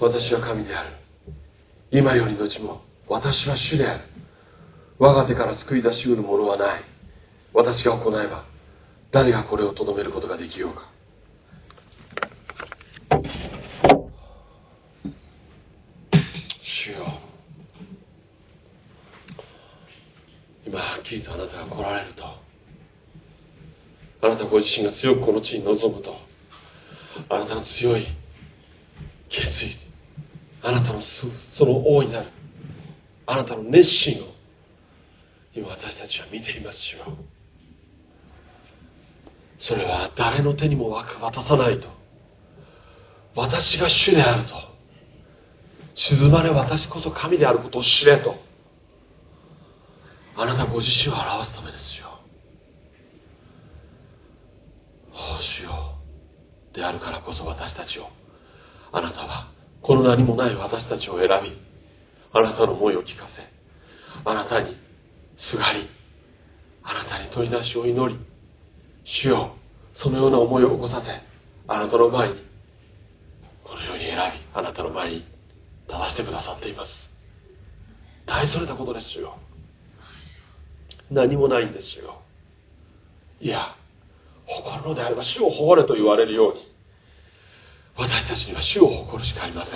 私は神である。今よりのちも私は主である。我が手から救い出しうるものはない。私が行えば誰がこれをとどめることができようか。主よ。今はっきりとあなたが来られると。あなたご自身が強くこの地に臨むと。あなたの強い決意あなたのその大いなるあなたの熱心を今私たちは見ていますよ。それは誰の手にも渡さないと。私が主であると。静まれ私こそ神であることを知れと。あなたご自身を表すためですよ。お主ようであるからこそ私たちをあなたはこの何もない私たちを選びあなたの思いを聞かせあなたにすがりあなたに問いなしを祈り主よそのような思いを起こさせあなたの前にこのように選びあなたの前に立たせてくださっています。大それたことですよ。何もないんですよ。いや誇るのであれば主を誇れと言われるように私たちには主を誇るしかありません。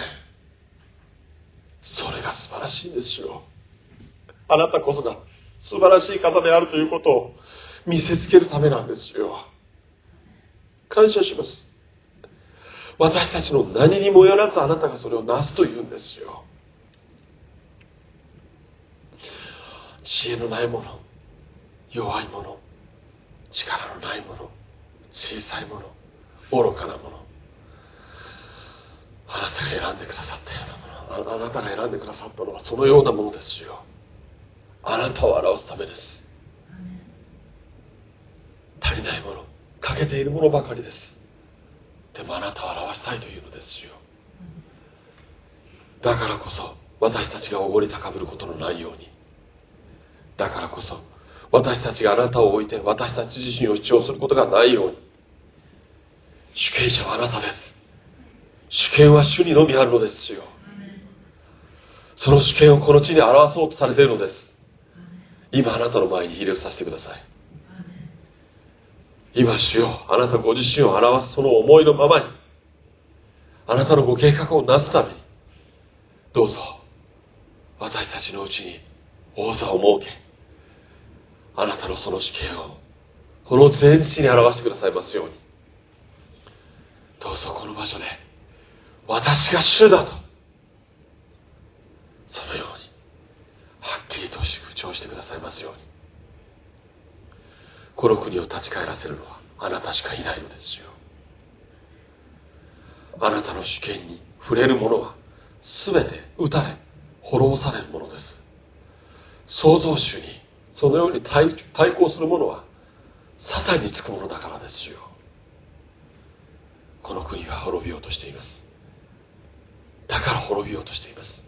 それが素晴らしいんですよ。あなたこそが素晴らしい方であるということを見せつけるためなんですよ。感謝します。私たちの何にもよらずあなたがそれをなすというんですよ。知恵のないもの弱いもの力のないもの小さいもの愚かなものあなたが選んでくださったようなもの。あなたが選んでくださったのはそのようなものですよ。あなたを表すためです。足りないもの欠けているものばかりです。でもあなたを表したいというのですよ。だからこそ私たちがおごり高ぶることのないように。だからこそ私たちがあなたを置いて私たち自身を主張することがないように。主権者はあなたです。主権は主にのみあるのですよ。その主権をこの地に表そうとされているのです。今あなたの前に入れさせてください。今主よあなたご自身を表すその思いのままにあなたのご計画をなすためにどうぞ私たちのうちに王座を設けあなたのその主権をこの全地に表してくださいますように。どうぞこの場所で私が主だと。そのようにはっきりと主張してくださいますように。この国を立ち返らせるのはあなたしかいないのですよ。あなたの主権に触れる者は全て撃たれ滅ぼされるものです。創造主にそのように対抗する者はサタンにつくものだからですよ。この国は滅びようとしています。だから滅びようとしています。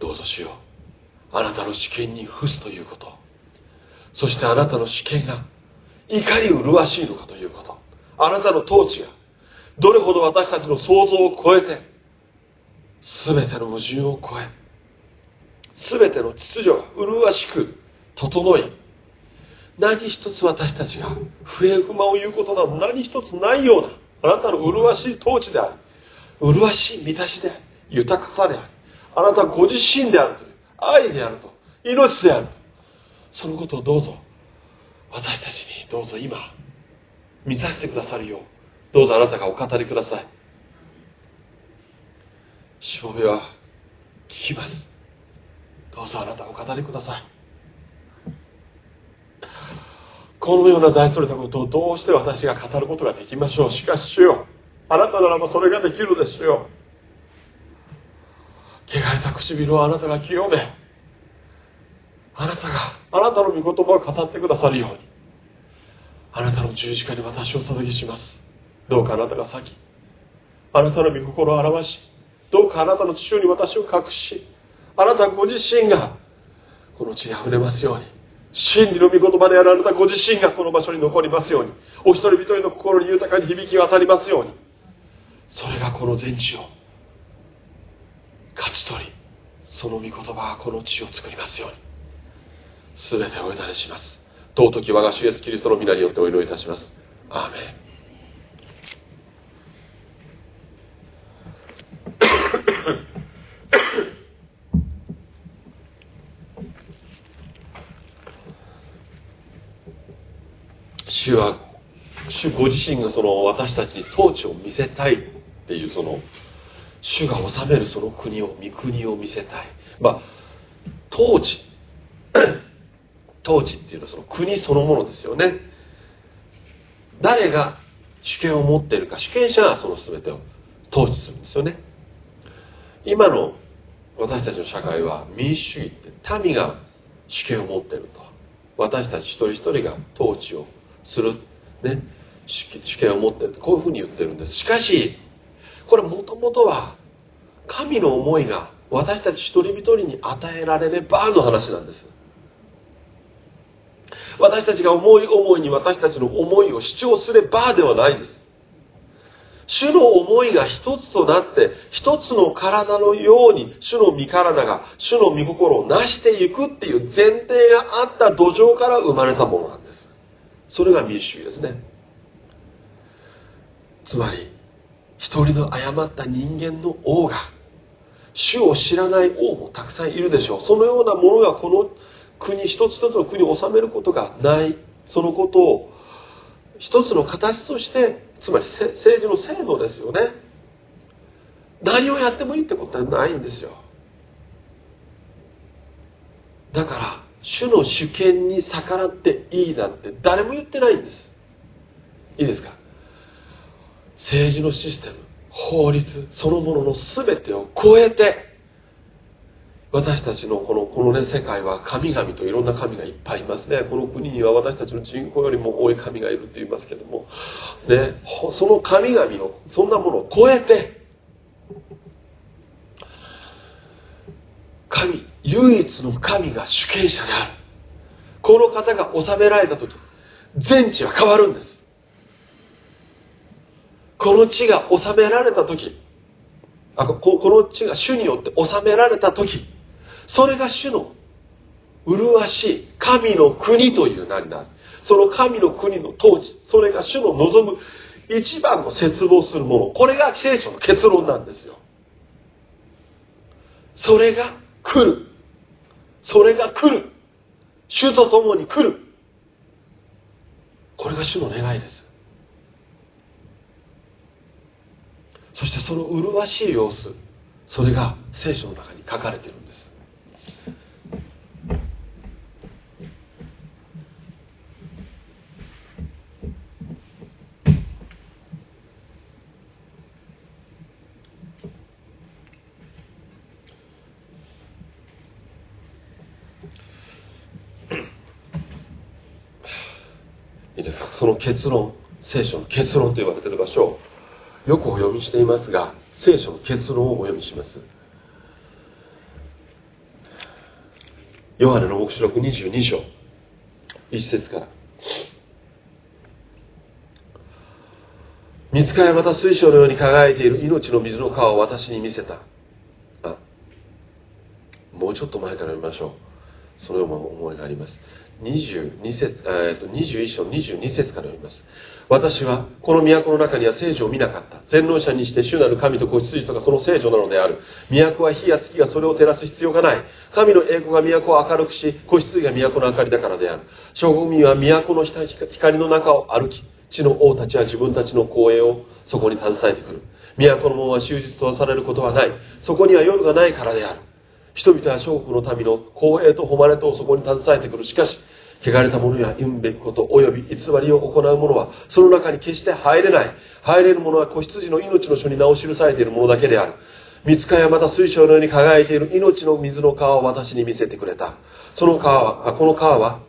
どうぞしようあなたの主権に付すということ。そしてあなたの主権がいかに麗しいのかということ。あなたの統治がどれほど私たちの想像を超えて全ての矛盾を超え全ての秩序が麗しく整い何一つ私たちが不平不満を言うことなど何一つないようなあなたの麗しい統治であり麗しい満たしであり豊かさでありあなたご自身であるという愛であると命であると。そのことをどうぞ私たちにどうぞ今見させてくださるようどうぞあなたがお語りください。しもべは聞きます。どうぞあなたお語りください。このような大それたことをどうして私が語ることができましょう。しかし主よあなたならばそれができるですよ。汚れた唇をあなたが清めあなたがあなたの御言葉を語ってくださるようにあなたの十字架に私を捧げします。どうかあなたが先あなたの御心を表しどうかあなたの父親に私を隠しあなたご自身がこの地にあふれますように真理の御言葉であるあなたご自身がこの場所に残りますようにお一人一人の心に豊かに響き渡りますようにそれがこの全地を勝ち取りその御言葉はこの地を作りますように全てお委ねします。尊き我が主イエスキリストの皆によってお祈りいたします。アーメン。主は主ご自身がその私たちに統治を見せたい。っていうその主が治めるその国を御国を見せたい。まあ統治。統治っていうのはその国そのものですよね。誰が主権を持っているか主権者がその全てを統治するんですよね。今の私たちの社会は民主主義って民が主権を持ってると。私たち一人一人が統治をする、ね、主権を持っているこういうふうに言ってるんです。しかしこれもともとは神の思いが私たち一人一人に与えられればの話なんです。私たちが思い思いに私たちの思いを主張すればではないです。主の思いが一つとなって一つの体のように主の身体が主の御心を成していくっていう前提があった土壌から生まれたものなんです。それが民主主義ですね。つまり一人の誤った人間の王が主を知らない王もたくさんいるでしょう。そのようなものがこの国一つ一つの国を治めることがない。そのことを一つの形としてつまり政治の制度ですよね。何をやってもいいってことはないんですよ。だから主の主権に逆らっていいなんて誰も言ってないんです。いいですか？政治のシステム法律そのものの全てを超えて私たちのこのこの、ね、世界は神々といろんな神がいっぱいいますね。この国には私たちの人口よりも多い神がいると言いますけども、ね、その神々をそんなものを超えて神唯一の神が主権者である。この方が治められた時全地は変わるんです。この地が治められた時あここの地が主によって治められた時それが主の麗しい神の国という名になる。その神の国の統治それが主の望む一番の絶望するもの。これが聖書の結論なんですよ。それが来る。それが来る。主と共に来る。これが主の願いです。そしてその麗しい様子それが聖書の中に書かれているんです。その結論聖書の結論と言われている場所よくお読みしていますが聖書の結論をお読みします。ヨハネの黙示録22章1節から。見つかりまた水晶のように輝いている。命の水の川を私に見せた。あもうちょっと前から読みましょう。そのような思いがあります。22節、えー、と21章22節から読みます。私はこの都の中には聖女を見なかった。全能者にして主なる神と子羊とかその聖女なのである。都は火や月がそれを照らす必要がない。神の栄光が都を明るくし子羊が都の明かりだからである。諸国は都の光の中を歩き地の王たちは自分たちの光栄をそこに携えてくる。都の門は終日とされることはない。そこには夜がないからである。人々は諸国の民の光栄と誉れとをそこに携えてくる。しかし汚れた者や言うべきこと及び偽りを行う者はその中に決して入れない。入れる者は子羊の命の書に名を記されているものだけである。三つやまた水晶のように輝いている。命の水の川を私に見せてくれた。その川はこの川は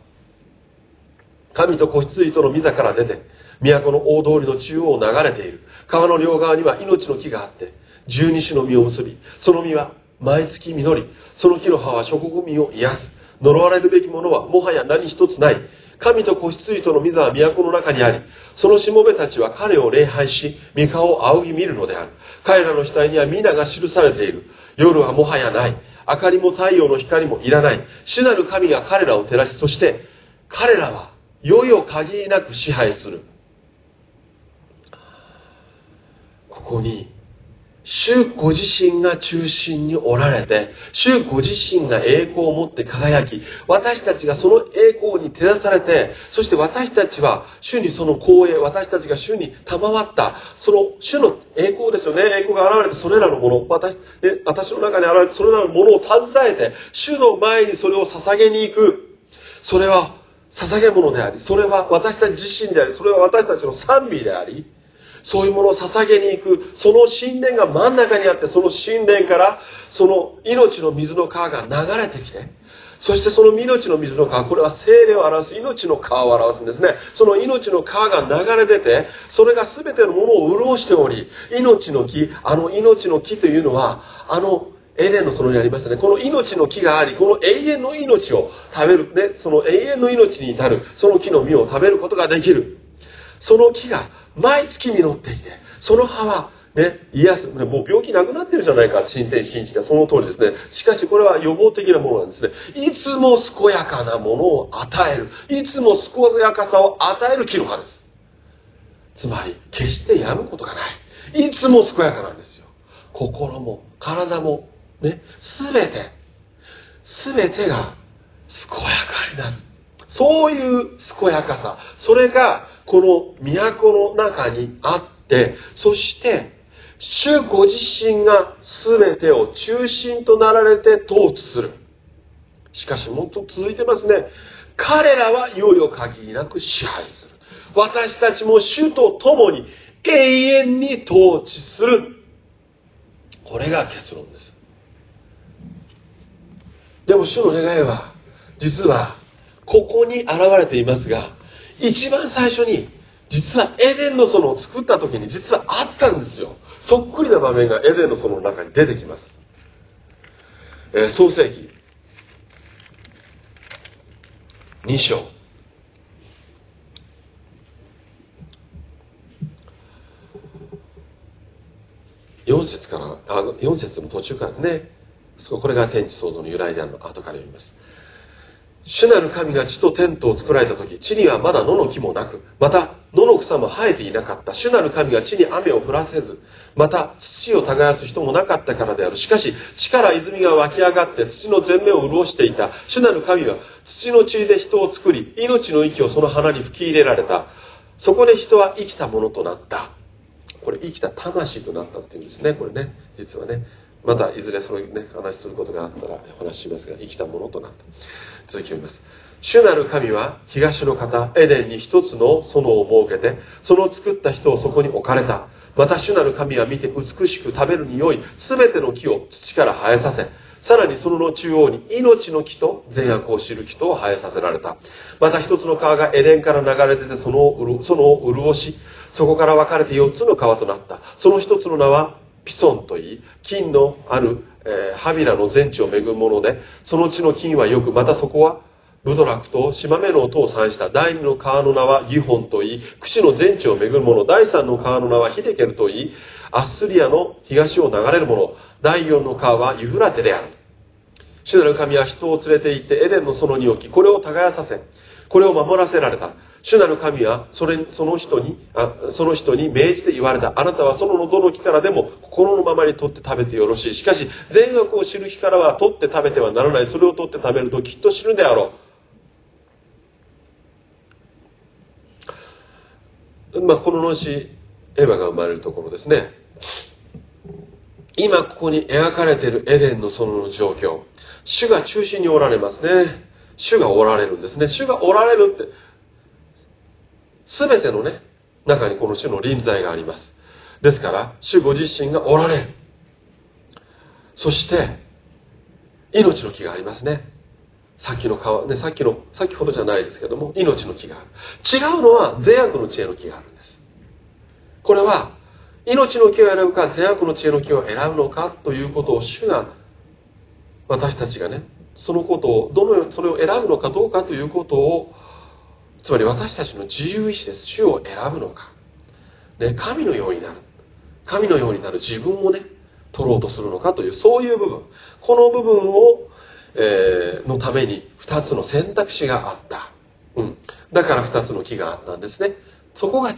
神と子羊との御座から出て都の大通りの中央を流れている。川の両側には命の木があって十二種の実を結びその実は毎月実りその木の葉は諸国民を癒す。呪われるべきものはもはや何一つない。神と子羊との御座は都の中にありそのしもべたちは彼を礼拝し御顔を仰ぎ見るのである。彼らの額には皆が記されている。夜はもはやない。明かりも太陽の光もいらない。主なる神が彼らを照らしそして彼らは世々限りなく支配する。ここに主ご自身が中心におられて、主ご自身が栄光を持って輝き、私たちがその栄光に照らされて、そして私たちは主にその光栄、私たちが主に賜った、その主の栄光ですよね。栄光が現れてそれらのもの、私,、ね、私の中に現れてそれらのものを携えて、主の前にそれを捧げに行く。それは捧げ物であり、それは私たち自身であり、それは私たちの賛美であり、そういうものを捧げに行く、その神殿が真ん中にあって、その神殿から、その命の水の川が流れてきて、そしてその命の水の川、これは精霊を表す命の川を表すんですね。その命の川が流れ出て、それが全てのものを潤しており、命の木、あの命の木というのは、あのエデンの園にありましたね。この命の木があり、この永遠の命を食べる、ね、その永遠の命に至る、その木の実を食べることができる。その木が毎月実っていて、その葉は、ね、癒す、もう病気なくなってるじゃないか、新天新地がその通りですね。しかしこれは予防的なものなんですね。いつも健やかなものを与える。いつも健やかさを与える木の葉です。つまり、決してやむことがない。いつも健やかなんですよ。心も、体も、ね、すべて、すべてが健やかになる。そういう健やかさ。それが、この都の中にあって、そして、主ご自身が全てを中心となられて統治する。しかしもっと続いてますね。彼らは世々限りなく支配する。私たちも主と共に永遠に統治する。これが結論です。でも主の願いは、実は、ここに現れていますが、一番最初に実はエデンの園を作った時に実はあったんですよ。そっくりな場面がエデンの園の中に出てきます、えー、創世記。2章。4節からあ4節の途中からね。これが天地創造の由来であるの後から読みます。主なる神が地とテントを作られた時地にはまだ野の木もなくまた野の草も生えていなかった。主なる神が地に雨を降らせずまた土を耕す人もなかったからである。しかし地から泉が湧き上がって土の全面を潤していた。主なる神は土の塵で人を作り命の息をその花に吹き入れられた。そこで人は生きたものとなった。これ生きた魂となったっていうんですね。これね実はね。またいずれそういうね話することがあったらお話ししますが生きたものとなった。続きます。主なる神は東の方エデンに一つの園を設けてその作った人をそこに置かれた。また主なる神は見て美しく食べるに良い全ての木を土から生えさせさらにその中央に命の木と善悪を知る木と生えさせられた。また一つの川がエデンから流れ出てそのそのを潤しそこから分かれて四つの川となった。その一つの名はピソンといい金のある、えー、ハビラの全地を恵むものでその地の金はよくまたそこはブドラクと島目の音を産した第二の川の名はギホンといい櫛の全地を恵むもの第三の川の名はヒデケルといいアッスリアの東を流れるもの第四の川はユフラテである。主なる神は人を連れて行ってエデンの園に置きこれを耕させこれを守らせられた。主なる神はそれその人にあその人に命じて言われた。あなたはそのどの木からでも心のままに取って食べてよろしい。しかし善悪を知る木からは取って食べてはならない。それを取って食べるときっと死ぬであろう。まあこの後エヴァが生まれるところですね。今ここに描かれているエデンの園の状況。主が中心におられますね。主がおられるんですね。主がおられるって全てのね、中にこの主の臨在があります。ですから、主ご自身がおられる。そして、命の木がありますね。さっきの川、ね、さっきの、先ほどじゃないですけども、命の木がある。違うのは、善悪の知恵の木があるんです。これは、命の木を選ぶか、善悪の知恵の木を選ぶのかということを主が、私たちがね、そのことを、どのようにそれを選ぶのかどうかということをつまり私たちの自由意志です。主を選ぶのか。ね、神のようになる。神のようになる自分をね、取ろうとするのかというそういう部分この部分を、えー、のために2つの選択肢があった、うん、だから2つの木があったんですねそこが違う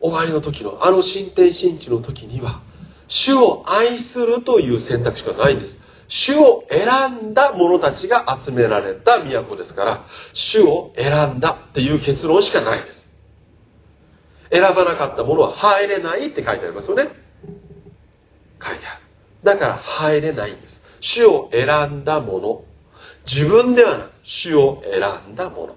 終わりの時のあの新天新地の時には主を愛するという選択肢がないんです主を選んだ者たちが集められた都ですから主を選んだっていう結論しかないです。選ばなかった者は入れないって書いてありますよね。書いてある。だから入れないんです。主を選んだ者。自分ではなく主を選んだ者。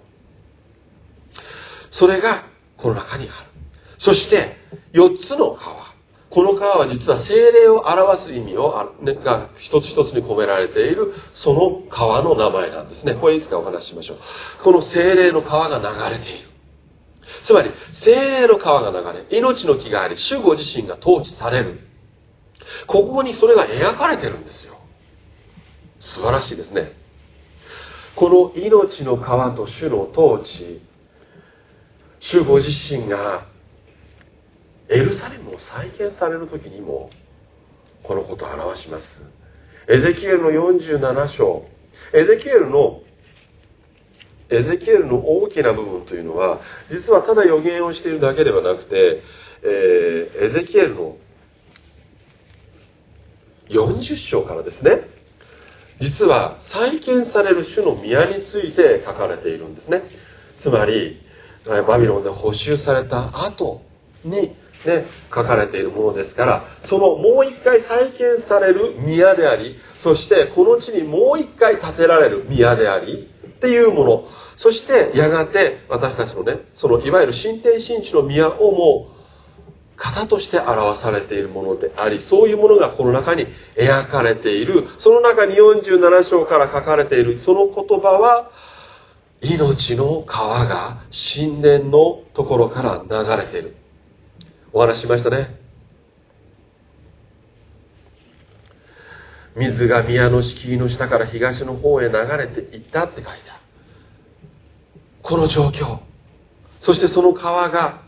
それがこの中にある。そして4つの川。この川は実は精霊を表す意味をが一つ一つに込められているその川の名前なんですね。これいつかお話ししましょう。この精霊の川が流れている。つまり精霊の川が流れ命の木があり主ご自身が統治される。ここにそれが描かれてるんですよ。素晴らしいですね。この命の川と主の統治主ご自身がエルサレムを再建される時にもこのことを表します。エゼキエルの47章。エゼキエルのエゼキエルの大きな部分というのは実はただ予言をしているだけではなくて、えー、エゼキエルの40章からですね。実は再建される種の宮について書かれているんですね。つまりバビロンで補修された後にね、書かれているものですからそのもう一回再建される宮でありそしてこの地にもう一回建てられる宮でありっていうもの。そしてやがて私たちのねそのいわゆる神殿神地の宮をもう型として表されているものでありそういうものがこの中に描かれている。その中に47章から書かれているその言葉は命の川が神殿のところから流れている。お話ししましたね。水が宮の敷居の下から東の方へ流れていったって書いてある。この状況。そしてその川が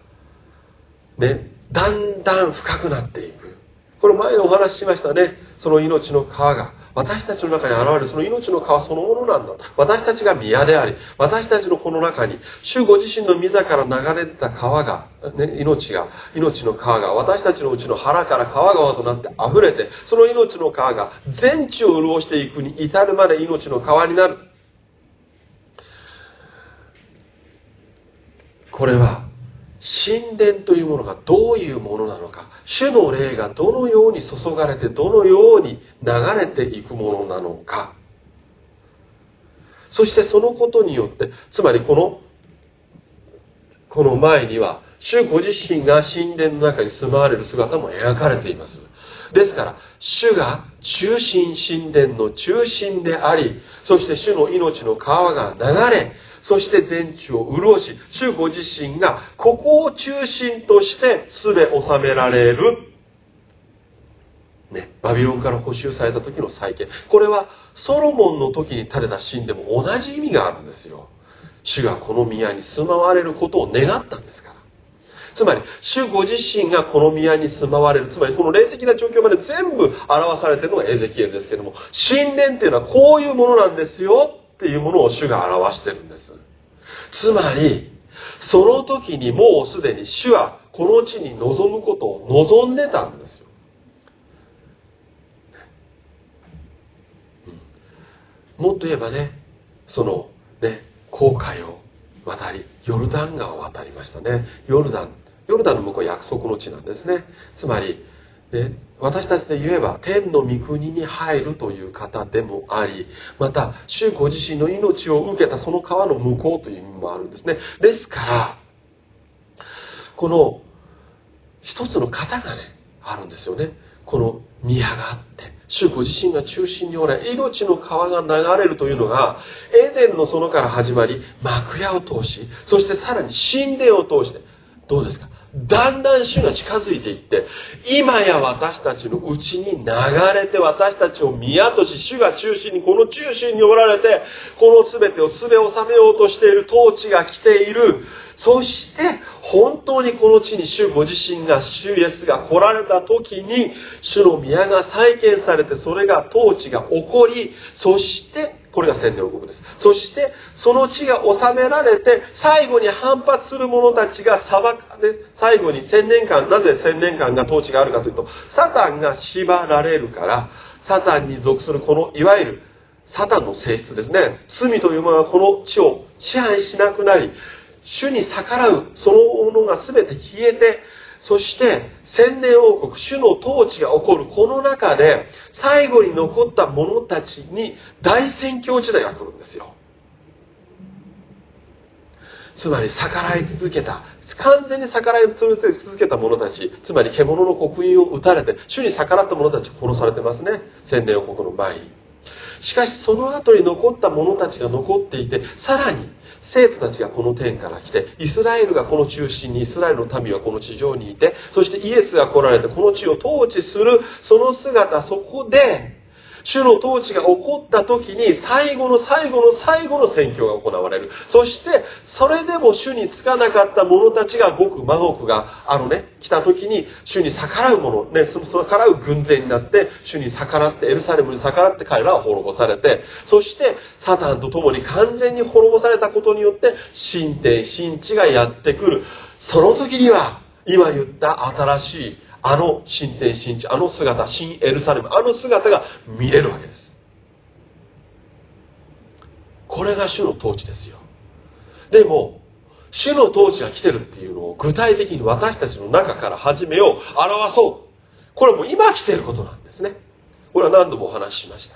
ねだんだん深くなっていく。これ前お話ししましたね。その命の川が。私たちの中に現れるその命の川そのものなんだ私たちが宮であり私たちのこの中に主ご自身の御座から流れてた川が、ね、命が命の川が私たちのうちの腹から川川となって溢れてその命の川が全地を潤していくに至るまで命の川になる。これは神殿というものがどういうものなのか主の霊がどのように注がれてどのように流れていくものなのか。そしてそのことによってつまりこのこの前には主ご自身が神殿の中に住まわれる姿も描かれています。ですから主が中心神殿の中心でありそして主の命の川が流れそして全地を潤し、主ご自身がここを中心としてすべ収められる。ね、バビロンから補修された時の再建。これはソロモンの時に垂れた神でも同じ意味があるんですよ。主がこの宮に住まわれることを願ったんですから。つまり、主ご自身がこの宮に住まわれる。つまり、この霊的な状況まで全部表されているのがエゼキエルですけども、神殿っていうのはこういうものなんですよっていうものを主が表してるんです。つまり、その時にもうすでに主はこの地に臨むことを望んでたんですよ。もっと言えばね、そのね、航海を渡り、ヨルダン川を渡りましたね。ヨルダン、ヨルダンの向こうは約束の地なんですね。つまり、ね、私たちで言えば天の御国に入るという方でもありまた主ご自身の命を受けたその川の向こうという意味もあるんですね。ですからこの一つの型がねあるんですよね。この宮があって主ご自身が中心におられ命の川が流れるというのがエデンの園から始まり幕屋を通しそしてさらに神殿を通してどうですか？だんだん主が近づいていって今や私たちのうちに流れて私たちを宮とし主が中心にこの中心におられてこの全てを全て収めようとしている統治が来ている。そして本当にこの地に主ご自身が主イエスが来られた時に主の宮が再建されてそれが統治が起こりそしてこれが千年王国です。そしてその地が治められて最後に反発する者たちが裁かれ最後に千年間なぜ千年間が統治があるかというとサタンが縛られるからサタンに属するこのいわゆるサタンの性質ですね。罪というものはこの地を支配しなくなり主に逆らうそのものが全て消えてそして千年王国主の統治が起こるこの中で最後に残った者たちに大宣教時代が来るんですよ。つまり逆らい続けた完全に逆らい続けた者たちつまり獣の刻印を打たれて主に逆らった者たち殺されてますね。千年王国の前に。しかしその後に残った者たちが残っていてさらに生徒たちがこの天から来てイスラエルがこの中心にイスラエルの民はこの地上にいてそしてイエスが来られてこの地を統治するその姿そこで主の統治が起こった時に最後の最後の最後の選挙が行われる。そしてそれでも主につかなかった者たちがごく魔国があのね。来た時に主に逆らう者ね逆らう軍勢になって主に逆らってエルサレムに逆らって彼らは滅ぼされてそしてサタンと共に完全に滅ぼされたことによって神天神地がやってくる。その時には今言った新しいあの神殿神地あの姿新エルサレムあの姿が見れるわけです。これが主の統治ですよ。でも主の統治が来てるっていうのを具体的に私たちの中から始めよう表そう。これはもう今来てることなんですね。これは何度もお話ししました。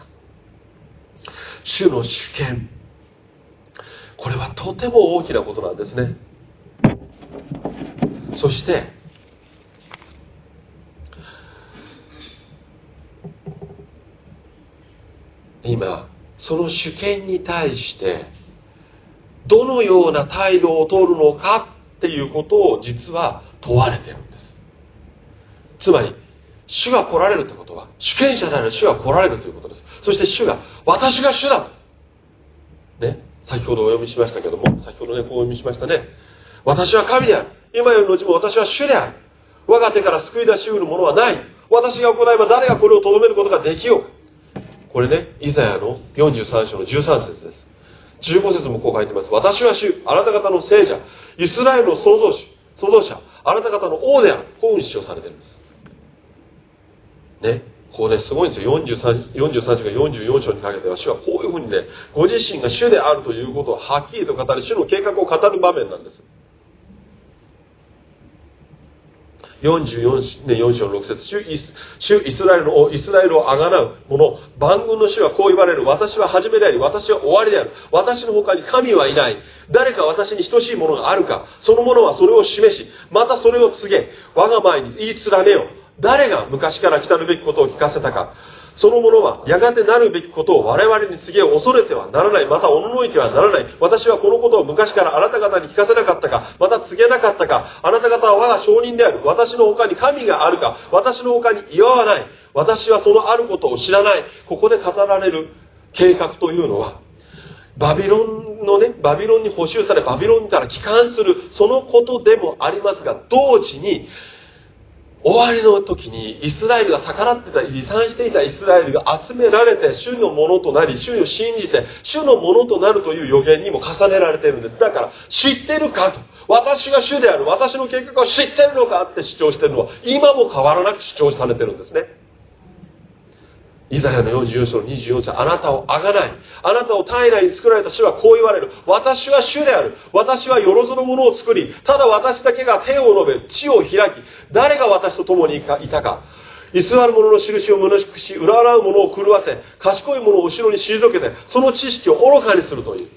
主の主権。これはとても大きなことなんですね。そして今その主権に対してどのような態度をとるのかっていうことを実は問われてるんです。つまり主が来られるってことは主権者である主が来られるということです。そして主が私が主だと。ね先ほどお読みしましたけども先ほどねこうお読みしましたね。私は神である。今よりのうちも私は主である。我が手から救い出し得るものはない。私が行えば誰がこれをとどめることができよう。これね、イザヤの43章の13節です。15節もこう書いてます。私は主、あなた方の聖者、イスラエルの創造主、創造者、あなた方の王である。こういうふうに主張されてるんです。ね。ここね、すごいんですよ。43, 43章が44章にかけては、主はこういうふうにね、ご自身が主であるということをはっきりと語り、主の計画を語る場面なんです。44年4章6節。主イスラエルのイスラエルをあがなう者。万軍の主はこう言われる。私は初めであり私は終わりである。私の他に神はいない。誰か私に等しいものがあるか。その者はそれを示しまたそれを告げ我が前に言い連ねよ。誰が昔から来たるべきことを聞かせたか。そのものはやがてなるべきことを我々に告げ恐れてはならない。またおののいてはならない。私はこのことを昔からあなた方に聞かせなかったか、また告げなかったか、あなた方は我が証人である。私の他に神があるか、私の他に岩はない。私はそのあることを知らない。ここで語られる計画というのは、バビロンのね、バビロンに補修され、バビロンから帰還する、そのことでもありますが、同時に、終わりの時にイスラエルが逆らってた離散していたイスラエルが集められて主のものとなり主を信じて主のものとなるという予言にも重ねられているんです。だから知ってるかと。私が主である。私の計画を知ってるのかって主張してるのは今も変わらなく主張されてるんですね。イザヤの44章の24章あなたをあがないあなたを平らに作られた主はこう言われる。私は主である。私はよろずのものを作りただ私だけが手を述べ地を開き誰が私と共にいたか。偽る者の印を虚しくし裏払う者を狂わせ賢い者を後ろに退けてその知識を愚かにするという。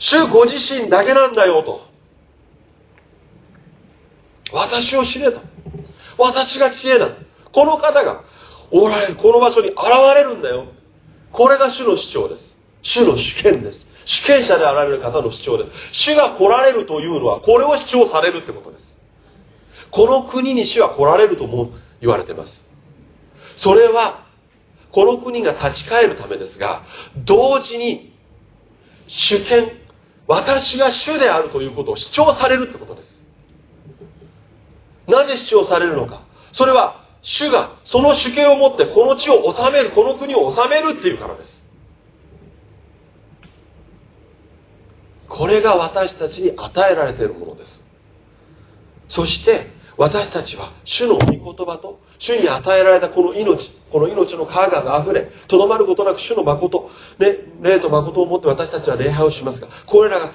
主ご自身だけなんだよと。私を知れと。私が知恵だ。この方がおられるこの場所に現れるんだよ。これが主の主張です。主の主権です。主権者であられる方の主張です。主が来られるというのはこれを主張されるってことです。この国に主は来られるとも言われてます。それはこの国が立ち返るためですが同時に主権私が主であるということを主張されるってことです。なぜ主張されるのか。それは主がその主権を持ってこの地を治めるこの国を治めるっていうからです。これが私たちに与えられているものです。そして私たちは主の御言葉と主に与えられたこの命この命の川が溢れとどまることなく主の誠、ね、霊と誠を持って私たちは礼拝をしますがこれらが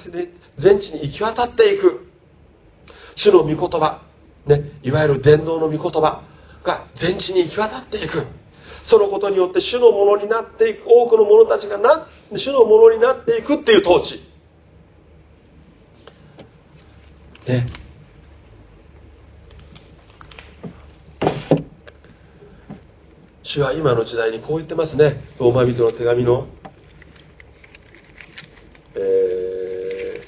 全地に行き渡っていく。主の御言葉、ね、いわゆる伝道の御言葉が全地に行き渡っていく。そのことによって主のものになっていく。多くの者たちがな主のものになっていくっていう統治。ね。主は今の時代にこう言ってますね。ローマ人の手紙の。え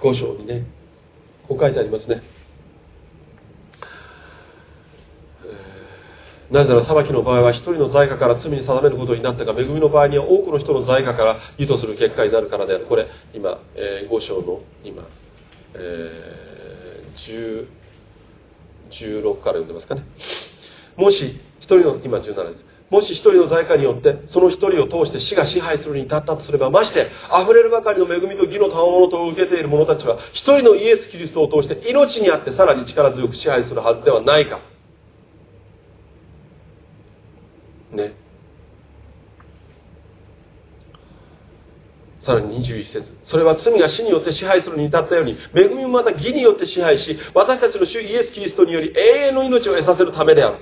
ー、5章にね。こう書いてありますね。なぜなら裁きの場合は一人の罪過から罪に定めることになったが恵みの場合には多くの人の罪過から義とする結果になるからである。これ今、えー、5章の今、えー、16から読んでますかね。もし一人の今17です。もし一人の罪過によってその一人を通して死が支配するに至ったとすればまして溢れるばかりの恵みと義の賜物とを受けている者たちは一人のイエス・キリストを通して命にあってさらに力強く支配するはずではないか。ね。さらに21節。それは罪が死によって支配するに至ったように恵みもまた義によって支配し私たちの主イエス・キリストにより永遠の命を得させるためである。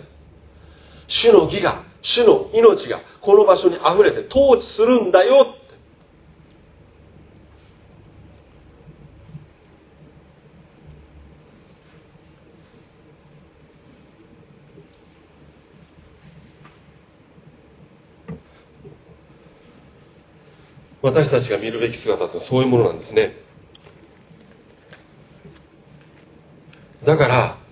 主の義が主の命がこの場所にあふれて統治するんだよ。って私たちが見るべき姿ってそういうものなんですね。だから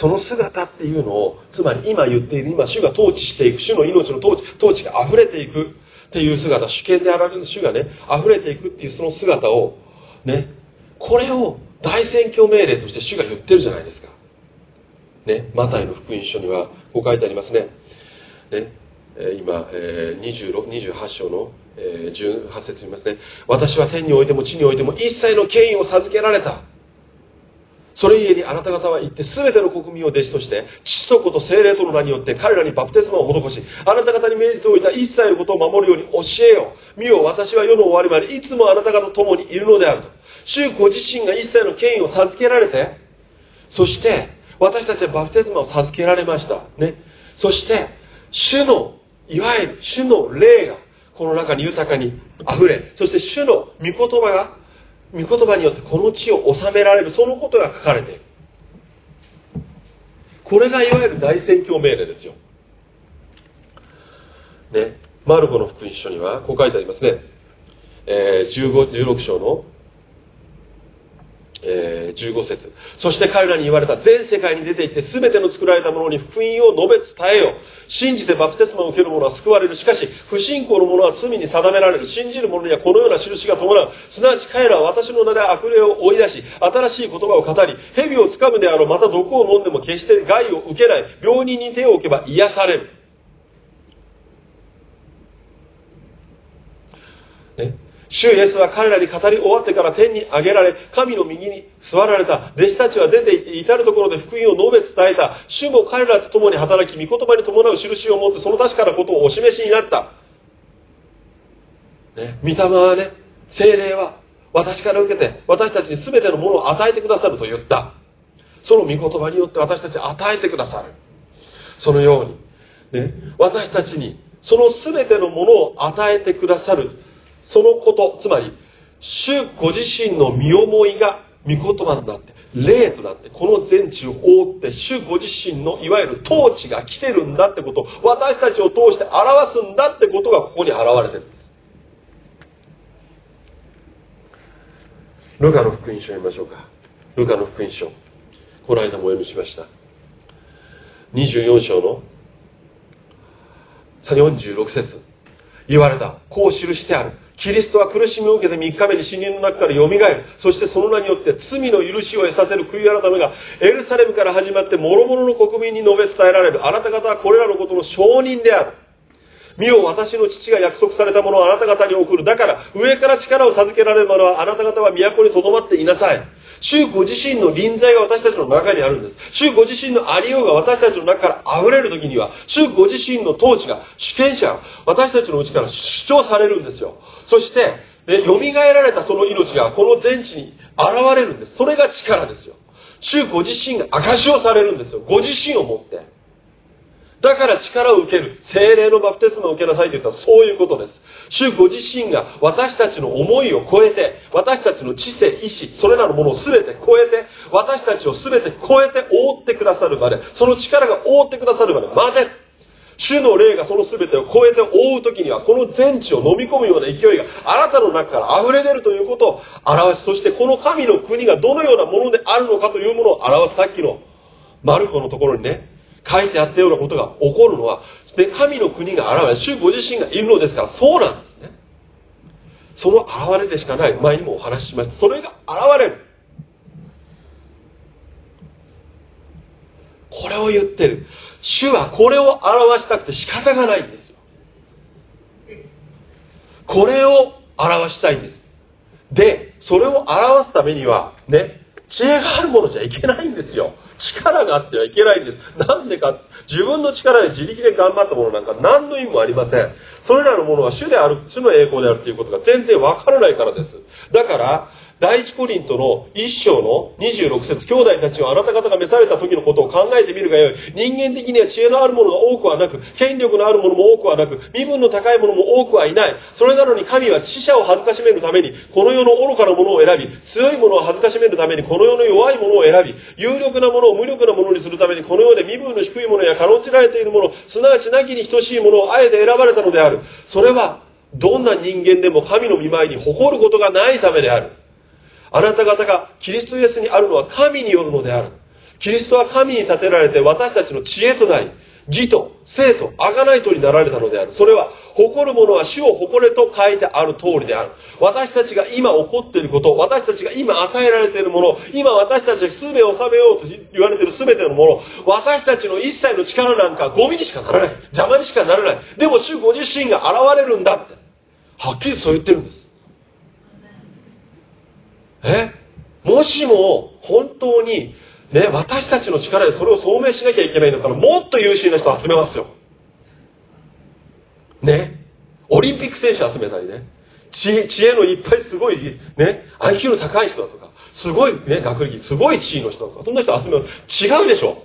その姿っていうのをつまり今言っている今主が統治していく主の命の統治統治が溢れていくっていう姿主権であられる主がね溢れていくっていうその姿をねこれを大宣教命令として主が言ってるじゃないですか。ねマタイの福音書にはこう書いてありますね。ね今、え26 28章の、18節見ますね。私は天においても地においても一切の権威を授けられた。それゆえにあなた方は行って全ての国民を弟子として父と子と精霊との名によって彼らにバプテスマを施しあなた方に命じておいた一切のことを守るように教えよ見よ私は世の終わりまでいつもあなた方と共にいるのであると。主ご自身が一切の権威を授けられてそして私たちはバプテスマを授けられました。ね。そして主のいわゆる主の霊がこの中に豊かに溢れそして主の御言葉が御言葉によってこの地を治められるそのことが書かれている。これがいわゆる大宣教命令ですよ。ねマルコの福音書にはこう書いてありますね、えー、15 16章のえ、15節。そして彼らに言われた全世界に出て行って全ての作られたものに福音を述べ伝えよ。信じてバプテスマを受ける者は救われる。しかし不信仰の者は罪に定められる。信じる者にはこのような印が伴う。すなわち彼らは私の名で悪霊を追い出し新しい言葉を語り蛇をつかむであろう。また毒を飲んでも決して害を受けない。病人に手を置けば癒される。ね？主イエスは彼らに語り終わってから天に上げられ、神の右に座られた。弟子たちは出て行って至るところで福音を述べ伝えた。主も彼らと共に働き、御言葉に伴う印を持ってその確かなことをお示しになった。ね、御霊はね、精霊は私から受けて私たちに全てのものを与えてくださると言った。その御言葉によって私たち与えてくださる。そのように、ね、私たちにその全てのものを与えてくださるそのことつまり主ご自身の身思いが御言葉になって。霊となって。この全地を覆って主ご自身のいわゆる統治が来てるんだってこと。私たちを通して表すんだってことがここに現れてるんです。ルカの福音書を読みましょうか。ルカの福音書。この間もお読みしました。24章の46節。言われた。こう記してある。キリストは苦しみを受けて3日目に死人の中から蘇る。そしてその名によって罪の許しを得させる悔い改めがエルサレムから始まって諸々の国民に述べ伝えられる。あなた方はこれらのことの証人である。見よ私の父が約束されたものをあなた方に送る。だから上から力を授けられるものはあなた方は都に留まっていなさい。主ご自身の臨在が私たちの中にあるんです。主ご自身のありようが私たちの中から溢れる時には、主ご自身の統治が、主権者私たちのうちから主張されるんですよ。そして、ね、蘇られたその命がこの全地に現れるんです。それが力ですよ。主ご自身が証しをされるんですよ。ご自身を持って。だから力を受ける。精霊のバプテスマを受けなさいと言ったらそういうことです。主ご自身が私たちの思いを超えて、私たちの知性、意志、それらのものを全て超えて、私たちを全て超えて覆ってくださるまで、その力が覆ってくださるまで待て。主の霊がその全てを超えて覆う時には、この全地を飲み込むような勢いがあなたの中から溢れ出るということを表し、そしてこの神の国がどのようなものであるのかというものを表すさっきのマルコのところにね、書いてあったようなことが起こるのは、で神の国が現れ、主ご自身がいるのですから、そうなんですね。その現れでしかない。前にもお話ししました。それが現れる。これを言ってる。主はこれを表したくて仕方がないんですよ。これを表したいんです。で、それを表すためには、ね、知恵があるものじゃいけないんですよ。力があってはいけないんです。なんでか、自分の力で自力で頑張ったものなんか何の意味もありません。それらのものは主である、主の栄光であるということが全然わからないからです。だから、第一コリントの一章の26節兄弟たちはあなた方が召された時のことを考えてみるがよい。人間的には知恵のあるものが多くはなく、権力のあるものも多くはなく、身分の高いものも多くはいない。それなのに神は死者を恥ずかしめるために、この世の愚かなものを選び、強いものを恥ずかしめるために、この世の弱いものを選び、有力なものを無力なものにするために、この世で身分の低いものや軽んじられているもの、すなわちなきに等しいものをあえて選ばれたのである。それは、どんな人間でも神の見舞いに誇ることがないためである。あなた方がキリストイエスにあるのは神によるのである。キリストは神に立てられて私たちの知恵となり、義と生と贖いとになられたのである。それは、誇る者は主を誇れと書いてある通りである。私たちが今起こっていること、私たちが今与えられているもの、今私たちが全てを収めようと言われている全てのもの、私たちの一切の力なんかゴミにしかならない。邪魔にしかならない。でも主ご自身が現れるんだって。はっきりそう言ってるんです。え？もしも本当にね、私たちの力でそれを証明しなきゃいけないんだったらもっと優秀な人を集めますよ。ね？オリンピック選手集めたりね。知恵知恵のいっぱいすごい、ね、IQ の高い人だとか、すごいね、学歴、すごい地位の人だとか、そんな人集めます。違うでしょ。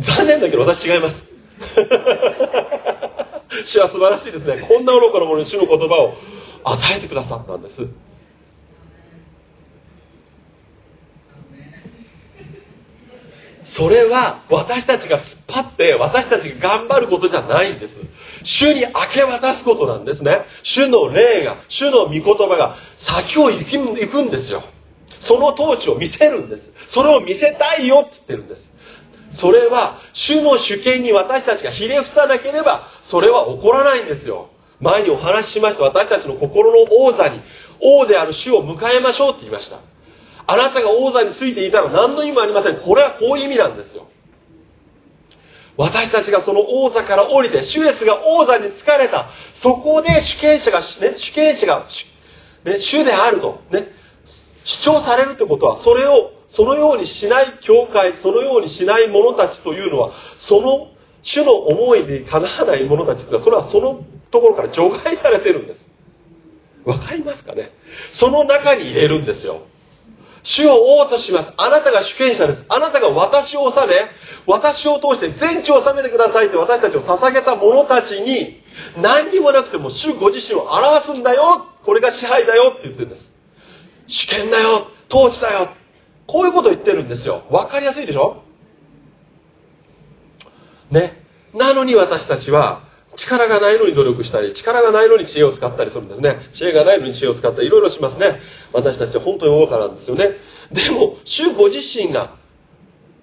残念だけど私違います。主は素晴らしいですね。こんな愚かなものに主の言葉を与えてくださったんです。それは私たちが突っ張って私たちが頑張ることじゃないんです。主に明け渡すことなんですね。主の霊が、主の御言葉が先を行くんですよ。その統治を見せるんです。それを見せたいよって言ってるんです。それは、主の主権に私たちがひれ伏さなければ、それは起こらないんですよ。前にお話ししました私たちの心の王座に、王である主を迎えましょうって言いました。あなたが王座についていたら何の意味もありません。これはこういう意味なんですよ。私たちがその王座から降りて、主イエスが王座に疲れた。そこで主権者が、ね、主権者が、ね、主であると、ね、主張されるということは、それを、そのようにしない教会、そのようにしない者たちというのは、その主の思いで叶わない者たちというのは、それはそのところから除外されてるんです。わかりますかね？その中に入れるんですよ。主を王とします。あなたが主権者です。あなたが私を治め、私を通して全地を治めてくださいって私たちを捧げた者たちに、何にもなくても主ご自身を表すんだよ。これが支配だよって言ってるんです。主権だよ。統治だよ。こういうことを言ってるんですよ。わかりやすいでしょ？ね。なのに私たちは、力がないのに努力したり、力がないのに知恵を使ったりするんですね。知恵がないのに知恵を使ったり、いろいろしますね。私たちは本当に愚かなんですよね。でも、主ご自身が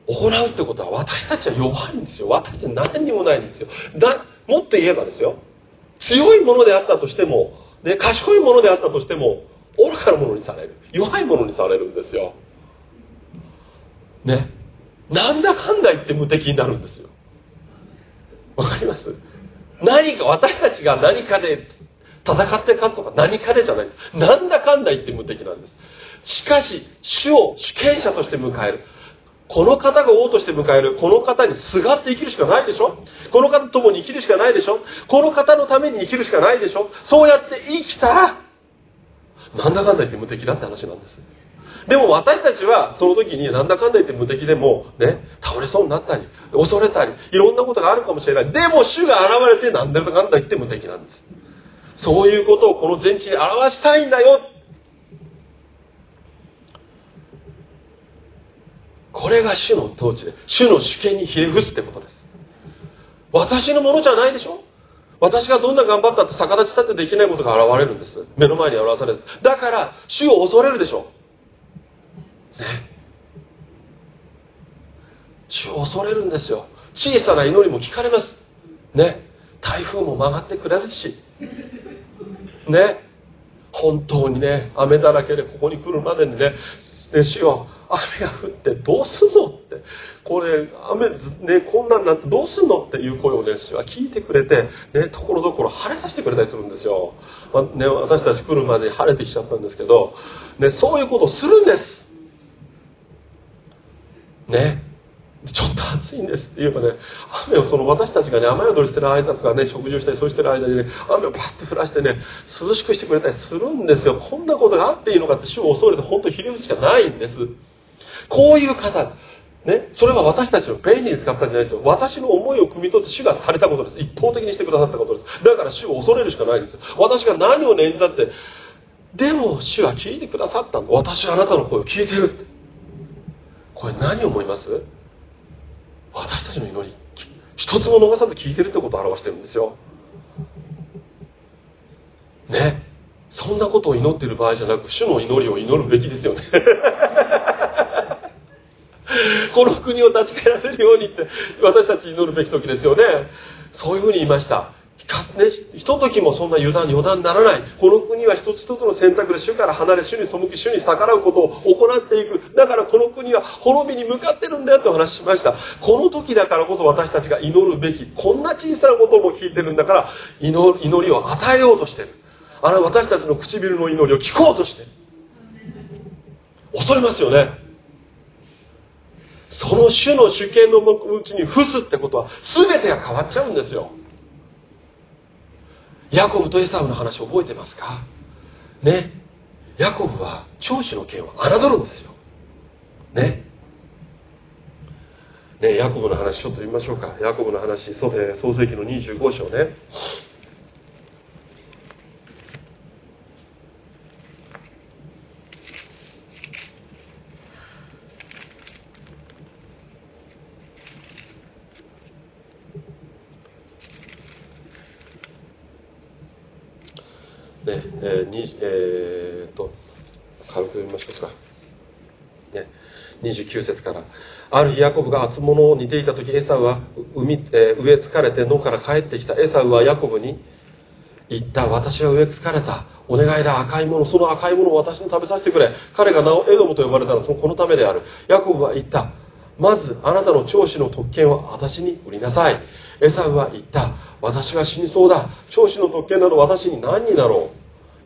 行うってことは私たちは弱いんですよ。私たちは何にもないんですよ。だもっと言えばですよ。強いものであったとしても、ね、賢いものであったとしても、愚かなものにされる。弱いものにされるんですよ。ね。なんだかんだ言って無敵になるんですよ。わかります？何か、私たちが何かで戦って勝つとか何かでじゃないです。なんだかんだ言って無敵なんです。しかし、主を主権者として迎える。この方が王として迎える。この方にすがって生きるしかないでしょこの方と共に生きるしかないでしょこの方のために生きるしかないでしょそうやって生きたら、なんだかんだ言って無敵だって話なんです。でも私たちはその時になんだかんだ言って無敵でもね、倒れそうになったり、恐れたり、いろんなことがあるかもしれない。でも主が現れてなんだかんだ言って無敵なんです。そういうことをこの全地に表したいんだよ。これが主の統治で、主の主権にひれ伏すってことです。私のものじゃないでしょ？私がどんな頑張ったって逆立ち立ってできないことが現れるんです。目の前に表される。だから、主を恐れるでしょね。主を恐れるんですよ。小さな祈りも聞かれます。ね。台風も曲がってくれるし。ね。本当にね、雨だらけでここに来るまでにね、ね主よ雨が降ってどうすんのってこれ雨ねこんなんなってどうすんのっていう声をね主は聞いてくれてねところどころ晴れさせてくれたりするんですよ、まあ、ね、私たち来るまで晴れてきちゃったんですけど、ね、そういうことをするんですねちょっと暑いんですって言えばね、雨をその私たちがね、雨宿りしてる間とかね、食事をしたりそうしてる間にね、雨をパッと降らしてね、涼しくしてくれたりするんですよ。こんなことがあっていいのかって主を恐れて本当にひれ伏しかないんです。こういう方、ね、それは私たちの便利に使ったんじゃないですよ。私の思いを汲み取って主がされたことです。一方的にしてくださったことです。だから主を恐れるしかないです。私が何を念じたって、でも主は聞いてくださったんだ。私はあなたの声を聞いてるって。これ何を思います？私たちの祈り、一つも逃さず聞いてるってことを表してるんですよ。ね。そんなことを祈ってる場合じゃなく、主の祈りを祈るべきですよね。この国を立ち返らせるようにって私たち祈るべき時ですよねそういうふうに言いました、ひとときもそんな油断余談にならない。この国は一つ一つの選択で主から離れ主に背き主に逆らうことを行っていく。だからこの国は滅びに向かってるんだよってお話ししました。この時だからこそ私たちが祈るべきこんな小さなことも聞いてるんだから祈りを与えようとしてる。あの私たちの唇の祈りを聞こうとしてる。恐れますよね。その種の主権のうちに伏すってことは全てが変わっちゃうんですよ。ヤコブとエサウの話覚えてますか？ね？ヤコブは長子の剣を侮るんですよ。ね？ね？ヤコブの話ちょっと見ましょうか。ヤコブの話創世記の25章ねねえーにえー、と軽く読みましょうか、ね、29節から。ある日ヤコブが厚物を煮ていた時エサウは海、えー、植え疲れて野から帰ってきた。エサウはヤコブに言った私は植え疲れた。お願いだ赤いものその赤いものを私に食べさせてくれ。彼が名をエドムと呼ばれたのはそのこのためである。ヤコブは言った。まずあなたの長子の特権を私に売りなさい。エサウは言った。私は死にそうだ。長子の特権など私に何になろう？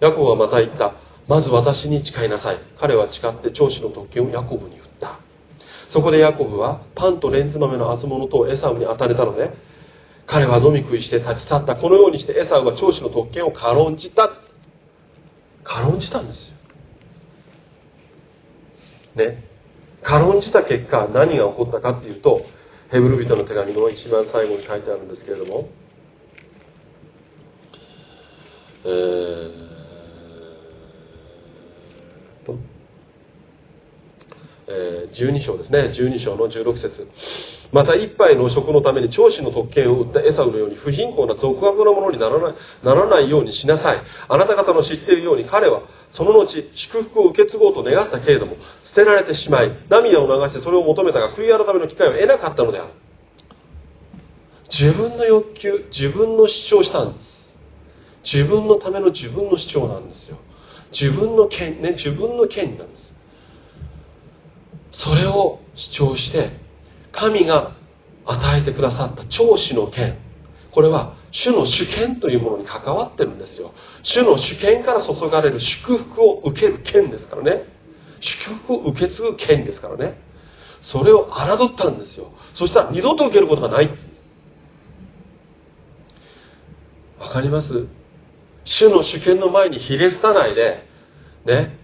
ヤコブはまた言った。まず私に誓いなさい。彼は誓って長子の特権をヤコブに売った。そこでヤコブはパンとレンズ豆の厚物とエサウに与えたので彼は飲み食いして立ち去った。このようにしてエサウは長子の特権を軽んじた。軽んじたんですよ。ね。軽んじた結果何が起こったかっていうとヘブル人の手紙の一番最後に書いてあるんですけれども、えーとえ、12章ですね。12章の16節。また一杯の食のために長子の特権を売ったエサウのように不貧困な俗悪なものにならないならないようにしなさい。あなた方の知っているように彼はその後祝福を受け継ごうと願ったけれども捨てられてしまい涙を流してそれを求めたが悔い改めの機会を得なかったのである。自分の欲求自分の主張したんです。自分のための自分の主張なんですよ。自分の権ね自分の権利なんです。それを主張して神が与えてくださった長子の権。これは主の主権というものに関わってるんですよ。主の主権から注がれる祝福を受ける権ですからね。祝福を受け継ぐ権ですからね。それを侮ったんですよ。そしたら二度と受けることがない。わかります？主の主権の前にひれ伏さないでね。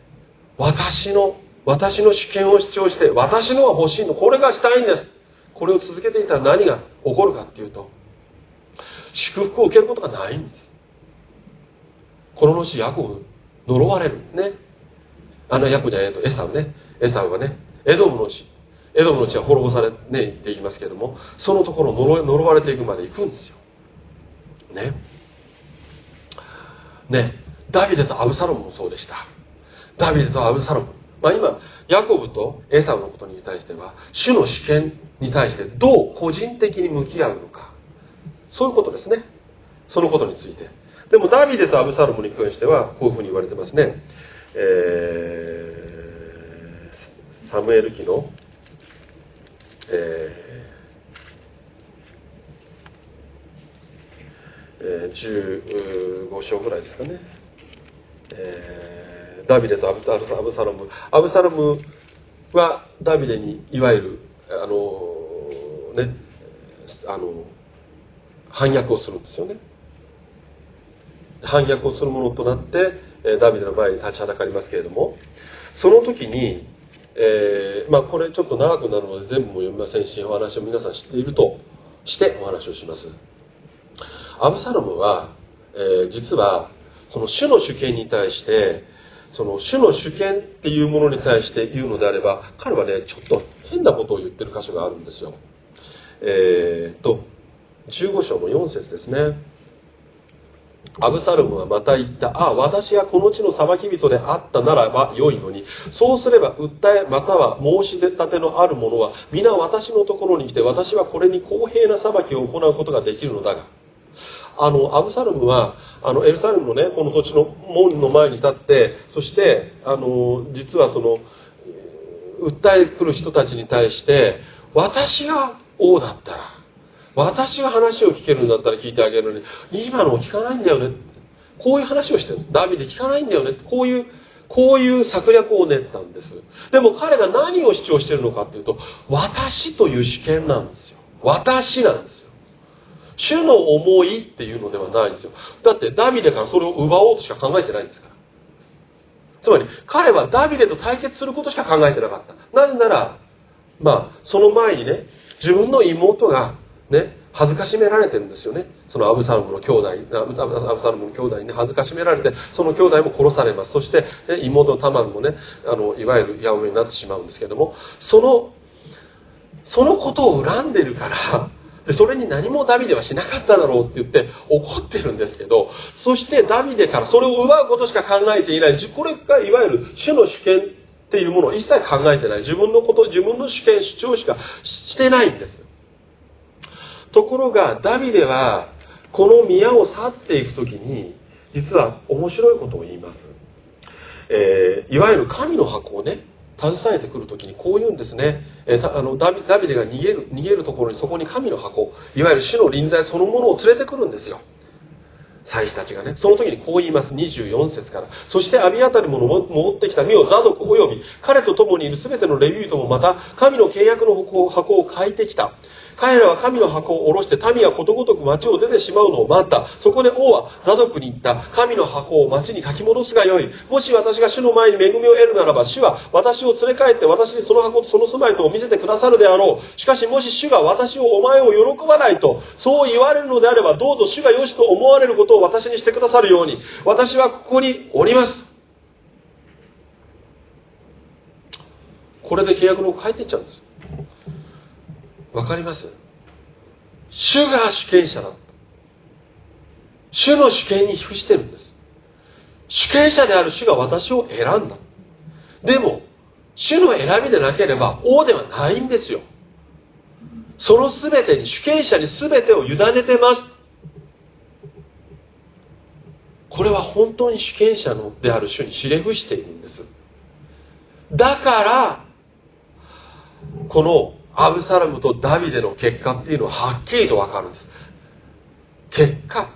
私の私の主権を主張して私のが欲しいの。これがしたいんです。これを続けていたら何が起こるかっていうと祝福を受けることがないんです。この後ヤコブ呪われるんですね。あのヤコブじゃないとエサウね。エサウはねエドムの地エドムの地は滅ぼされねって言いますけれどもそのところ呪呪われていくまで行くんですよ。ね。ね。ダビデとアブサロムもそうでした。ダビデとアブサロム。まあ、今ヤコブとエサウのことに対しては主の主権に対してどう個人的に向き合うのか。そういうことですね。そのことについて。でもダビデとアブサロムに関してはこういうふうに言われてますね、えー、サムエル記の、ええー、15章ぐらいですかね、えー、ダビデとアブアブサロム。アブサロムはダビデにいわゆるあのねあの反逆をするんですよね。反逆をするものとなってダビデの前に立ちはだかりますけれども。その時に、えー、まあ、これちょっと長くなるので全部も読みませんしお話を皆さん知っているとしてお話をします。アブサロムは、えー、実はその主の主権に対してその主の主権っていうものに対して言うのであれば彼はねちょっと変なことを言ってる箇所があるんですよ。えー、っと15章の4節ですね。アブサルムはまた言った。ああ、私がこの地の裁き人であったならば良いのに、そうすれば訴えまたは申し立てのある者は、皆私のところに来て、私はこれに公平な裁きを行うことができるのだが、あの、アブサルムは、あの、エルサレムのね、この土地の門の前に立って、そして、あの、実はその、訴え来る人たちに対して、私が王だったら、私が話を聞けるんだったら聞いてあげるのに今のを聞かないんだよねこういう話をしてるんです。ダビデ聞かないんだよねこういうこういう策略を練ったんです。でも彼が何を主張してるのかっていうと私という主権なんですよ。私なんです。主の思いっていうのではないんですよだってダビデからそれを奪おうとしか考えてないんですからつまり彼はダビデと対決することしか考えてなかったなぜならまあその前にね自分の妹がね、恥ずかしめられてるんですよね。そのアブサロムの兄弟、アブサロムの兄弟に、ね、恥ずかしめられて、その兄弟も殺されます。そして、ね、妹のタマルもね、あの、いわゆる八百になってしまうんですけども、その、そのことを恨んでるから、でそれに何もダビデはしなかっただろうって言って怒ってるんですけど、そしてダビデからそれを奪うことしか考えていない。これがいわゆる主の主権っていうものを一切考えてない。自分のこと、自分の主権、主張しかしてないんです。ところがダビデはこの宮を去っていく時に実は面白いことを言います、えー、いわゆる神の箱をね携えてくる時にこう言うんですね、えー、あのダビデが逃げる逃げるところにそこに神の箱いわゆる主の臨在そのものを連れてくるんですよ祭司たちがね、その時にこう言います。24節から。そしてアビアタリも戻ってきた身をザドク及び、彼と共にいる全てのレビューともまた、神の契約の箱を変えてきた。彼らは神の箱を下ろして民はことごとく町を出てしまうのを待った。そこで王はザドクに言った。神の箱を町に書き戻すがよい。もし私が主の前に恵みを得るならば、主は私を連れ帰って私にその箱とその住まいとを見せてくださるであろう。しかしもし主が私をお前を喜ばないと、そう言われるのであれば、どうぞ主が良しと思われることを私にしてくださるように、私はここにおります。これで契約の書いていっちゃうんですわかります？主が主権者だ主の主権に服してるんです。主権者である主が私を選んだ。でも主の選びでなければ王ではないんですよ。その全てに主権者に全てを委ねてます。これは本当に主権者のである主にひれ伏しているんです。だからこのアブサラムとダビデの結果っていうのははっきりと分かるんです。結果。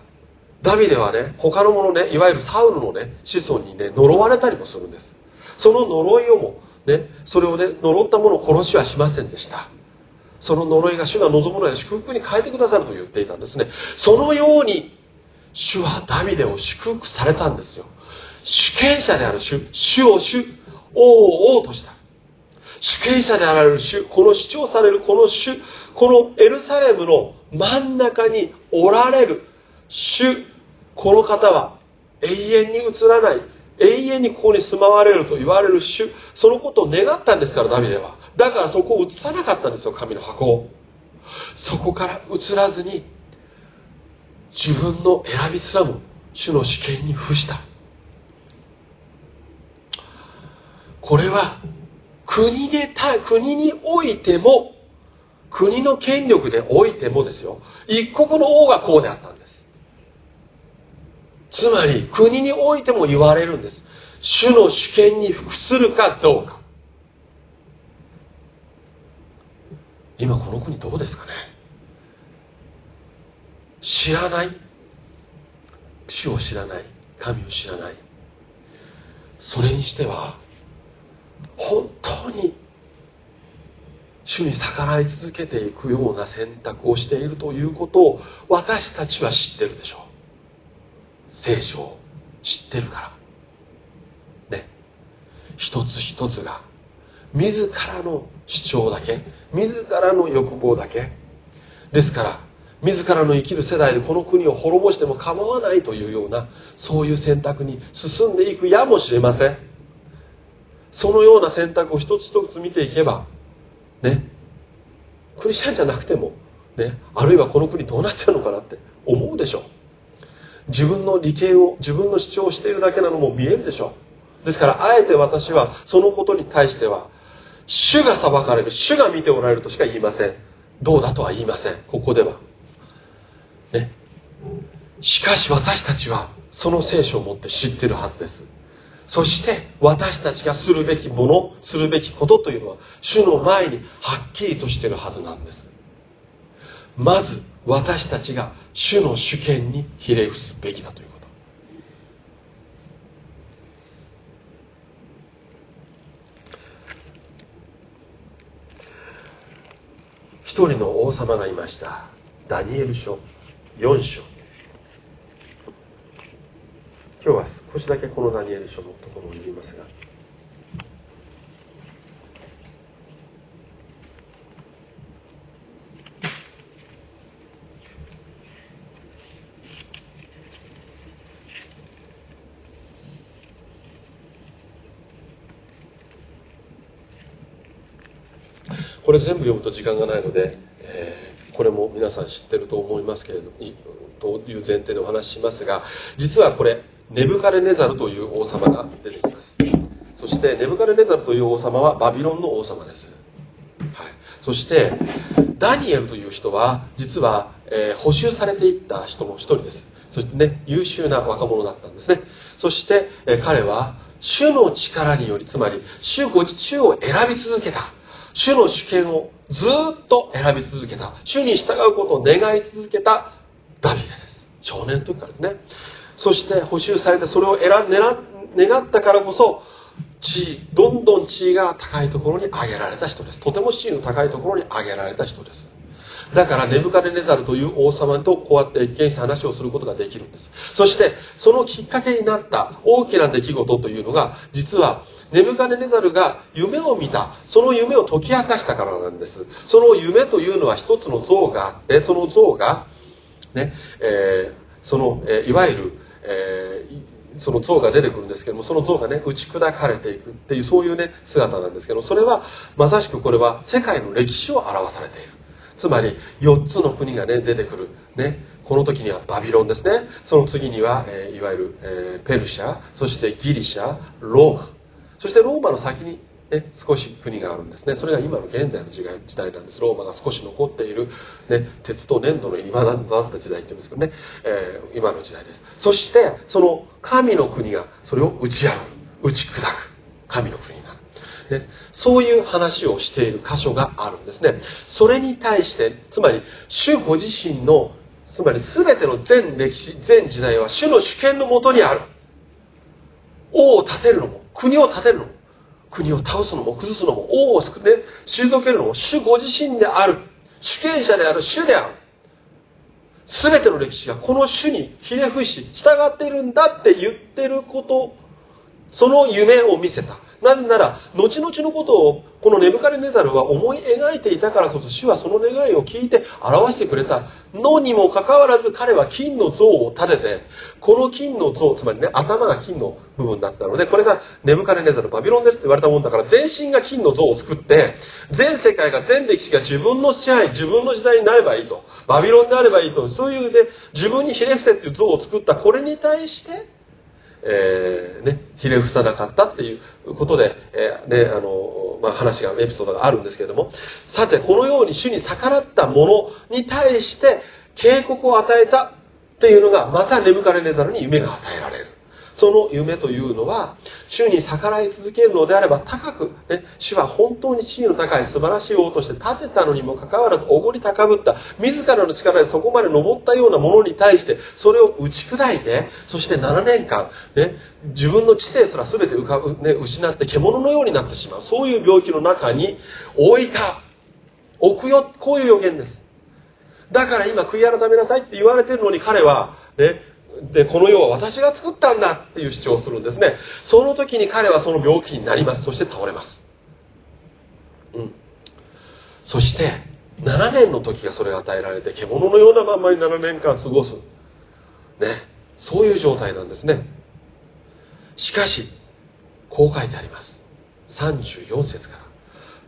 ダビデはね他のものねいわゆるサウルのね子孫にね呪われたりもするんです。その呪いをもねそれをね呪ったものを殺しはしませんでした。その呪いが主が望むのや祝福に変えてくださると言っていたんですね。そのように主はダビデを祝福されたんですよ。主権者である主主を主王を王とした。主権者であられる主この主張されるこの主このエルサレムの真ん中におられる。主この方は永遠に移らない。永遠にここに住まわれると言われる。主そのことを願ったんですからダビデは。だからそこを移さなかったんですよ神の箱を。そこから移らずに自分の選びすらも主の主権に付した。これは国でた国においても国の権力でおいてもですよ。一国の王がこうであったんです。つまり国においても言われるんです。主の主権に服するかどうか。今この国どうですかね。知らない。主を知らない。神を知らない。それにしては本当に主に逆らい続けていくような選択をしているということを私たちは知ってるでしょう。聖書を知ってるから。ね。一つ一つが自らの主張だけ自らの欲望だけ。ですから自らの生きる世代でこの国を滅ぼしても構わないというようなそういう選択に進んでいくやもしれません。そのような選択を一つ一つ見ていけばね。クリスチャンじゃなくてもね。あるいはこの国どうなっちゃうのかなって思うでしょう。自分の利権を自分の主張をしているだけなのも見えるでしょう。ですからあえて私はそのことに対しては主が裁かれる主が見ておられるとしか言いません。どうだとは言いません。ここでは。ね。しかし私たちはその聖書を持って知ってるはずです。そして私たちがするべきものするべきことというのは主の前にはっきりとしているはずなんです。まず私たちが主の主権にひれ伏すべきだということ。一人の王様がいました。ダニエル書4章今日は少しだけこのダニエル書のところを読みますが。これ全部読むと時間がないので、えー、これも皆さん知ってると思いますけれどという前提でお話ししますが実はこれネブカレネザルという王様が出てきます。そしてネブカレネザルという王様はバビロンの王様です、はい、そしてダニエルという人は実は、えー、補修されていった人の一人です。そしてね優秀な若者だったんですね。そして、えー、彼は主の力によりつまり主ご自主を選び続けた。主の主権をずっと選び続けた。主に従うことを願い続けたダビデです。少年の時からですね。そして補修されてそれを選願ったからこそ地位どんどん地位が高いところに上げられた人です。とても地位の高いところに上げられた人です。だからネブカデネザルという王様とこうやって一見して話をすることができるんです。そしてそのきっかけになった大きな出来事というのが実はネブカデネザルが夢を見たその夢を解き明かしたからなんです。その夢というのは一つの像があってその像がね、えー、その、えー、いわゆるえその像が出てくるんですけどもその像がね打ち砕かれていくっていうそういうね姿なんですけどそれはまさしくこれは世界の歴史を表されている。つまり4つの国がね出てくる。ね。この時にはバビロンですね。その次には、えー、いわゆる、えー、ペルシャそしてギリシャローマ。そしてローマの先にね、少し国があるんですね。それが今の現在の時代なんです。ローマが少し残っている、ね、鉄と粘土の今だった時代っていうんですけどね、えー、今の時代です。そしてその神の国がそれを打ち破る。打ち砕く。神の国になる、ね、そういう話をしている箇所があるんですね。それに対してつまり主ご自身のつまり全ての全歴史全時代は主の主権のもとにある。王を立てるのも国を立てるのも国を倒すのも崩すのも王を救って、退けるのも主ご自身である。主権者である主である。全ての歴史がこの主にひれ伏し従っているんだって言ってることその夢を見せた。なぜなら後々のことをこのネブカレネザルは思い描いていたからこそ主はその願いを聞いて表してくれた。のにもかかわらず彼は金の像を立ててこの金の像つまりね頭が金の部分だったのでこれがネブカレネザルバビロンですって言われたもんだから全身が金の像を作って全世界が全歴史が自分の支配自分の時代になればいいと。バビロンであればいいと。そういうで自分にひれ伏せっていう像を作った。これに対してえー、ね、ひれ伏さなかったっていうことで、えー、ね、あの、まあ、話が、エピソードがあるんですけれども、さて、このように主に逆らった者に対して警告を与えたっていうのが、また眠かれネザルに夢が与えられる。その夢というのは主に逆らい続けるのであれば高く、ね、主は本当に地位の高い素晴らしい王として立てたのにもかかわらずおごり高ぶった自らの力でそこまで登ったようなものに対してそれを打ち砕いてそして7年間、ね、自分の知性すら全て浮かぶ、ね、失って獣のようになってしまう。そういう病気の中に置いた置くよこういう予言です。だから今悔い改めなさいって言われてるのに彼は、ね、でこの世は私が作ったんだっていう主張をするんですね。その時に彼はその病気になります。そして倒れます。うん。そして7年の時がそれが与えられて獣のようなまんまに7年間過ごす。ね。そういう状態なんですね。しかしこう書いてあります。34節から。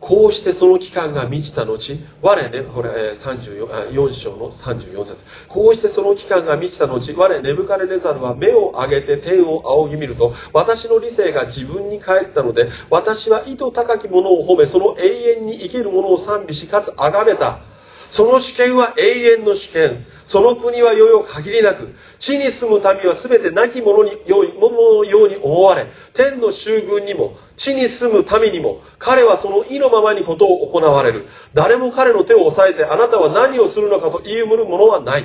こうしてその期間が満ちた後、我ね、これ34章の34節こうしてその期間が満ちた後、我ネブカレネザルは目を上げて天を仰ぎ見ると、私の理性が自分に返ったので、私は意図高きものを褒め、その永遠に生きるものを賛美し、かつ崇めた。その主権は永遠の主権。その国は世々限りなく、地に住む民は全て亡き者に良いもののように思われ、天の衆軍にも、地に住む民にも、彼はその意のままにことを行われる。誰も彼の手を押さえて、あなたは何をするのかと言いむるものはない。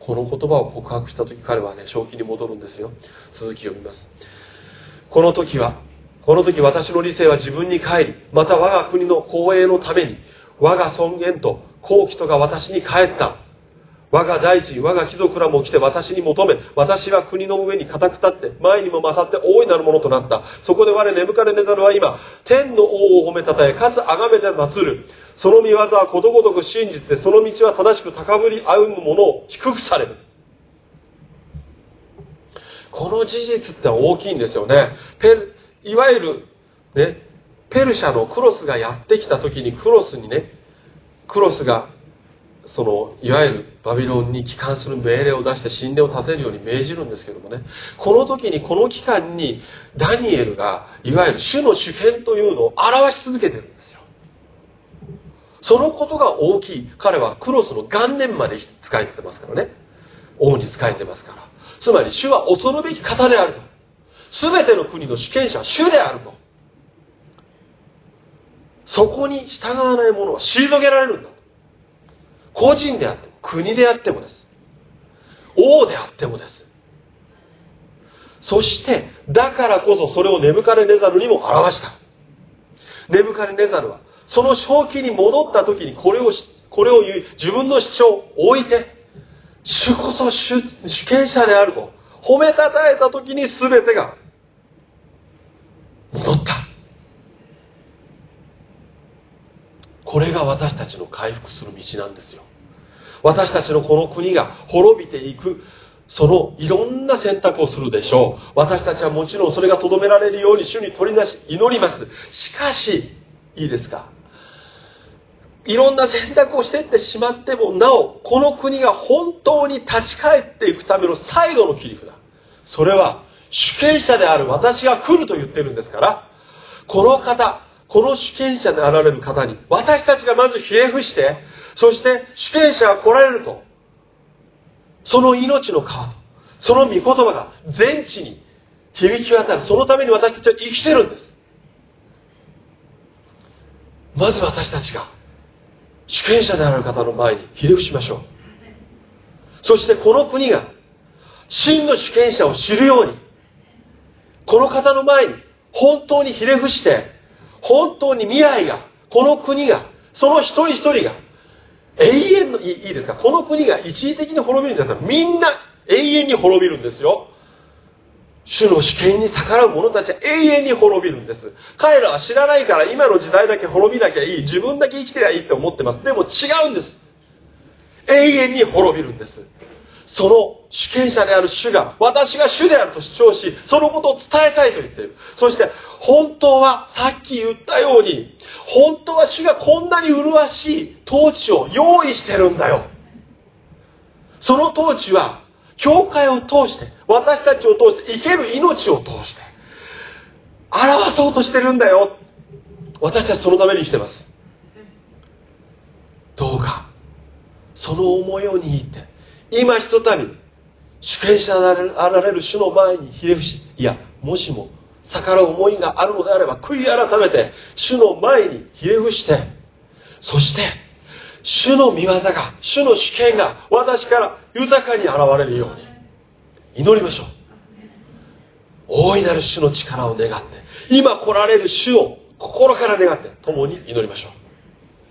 この言葉を告白した時、彼はね、正気に戻るんですよ。続きを見ます。この時は、この時私の理性は自分に帰り、また我が国の公営のために、我が尊厳と好奇とが私に帰った。我が大臣、我が貴族らも来て私に求め、私は国の上に固く立って、前にも勝って大いなるものとなった。そこで我眠かれねざるは今、天の王を褒めたたえ、かつ崇めて祀る。その見業はことごとく真実で、その道は正しく高ぶり歩む者を低くされる。この事実って大きいんですよね。いわゆる、ね、ペルシャのクロスがやってきた時にクロスにねクロスがそのいわゆるバビロンに帰還する命令を出して神殿を建てるように命じるんですけどもねこの時にこの期間にダニエルがいわゆる主の主権というのを表し続けてるんですよ。そのことが大きい。彼はクロスの元年まで使えてますからね。王に使えてますから。つまり主は恐るべき方であると。全ての国の主権者は主であると。そこに従わない者は退けられるんだ。個人であっても国であってもです。王であってもです。そしてだからこそそれを眠かれネザルにも表した。眠かれネザルはその正気に戻った時にこれをこれを言う自分の主張を置いて主こそ主主権者であると褒めたたえた時に全てが戻ったこれが私たちの回復する道なんですよ。私たちのこの国が滅びていくそのいろんな選択をするでしょう。私たちはもちろんそれがとどめられるように主に取り出し祈ります。しかしいいですか？いろんな選択をしていってしまってもなおこの国が本当に立ち返っていくための最後の切り札。それは主権者である私が来ると言ってるんですからこの方この主権者であられる方に私たちがまずひれ伏してそして主権者が来られるとその命の川とその御言葉が全地に響き渡るそのために私たちは生きてるんです。まず私たちが主権者である方の前にひれ伏しましょう。そしてこの国が真の主権者を知るようにこの方の前に本当にひれ伏して本当に未来がこの国がその一人一人が永遠のいいですか？この国が一時的に滅びるんじゃなくてみんな永遠に滅びるんですよ。主の主権に逆らう者たちは永遠に滅びるんです。彼らは知らないから今の時代だけ滅びなきゃいい。自分だけ生きてりゃいいって思ってます。でも違うんです。永遠に滅びるんです。その主権者である主が私が主であると主張しそのことを伝えたいと言っている。そして本当はさっき言ったように本当は主がこんなに麗しい統治を用意してるんだよ。その統治は教会を通して私たちを通して生ける命を通して表そうとしてるんだよ。私たちそのために生きてます。どうかその思いを握って今ひとたび主権者あられる主の前にひれ伏しいやもしも逆らう思いがあるのであれば悔い改めて主の前にひれ伏してそして主の御業が主の主権が私から豊かに現れるように祈りましょう。大いなる主の力を願って今来られる主を心から願って共に祈りましょう。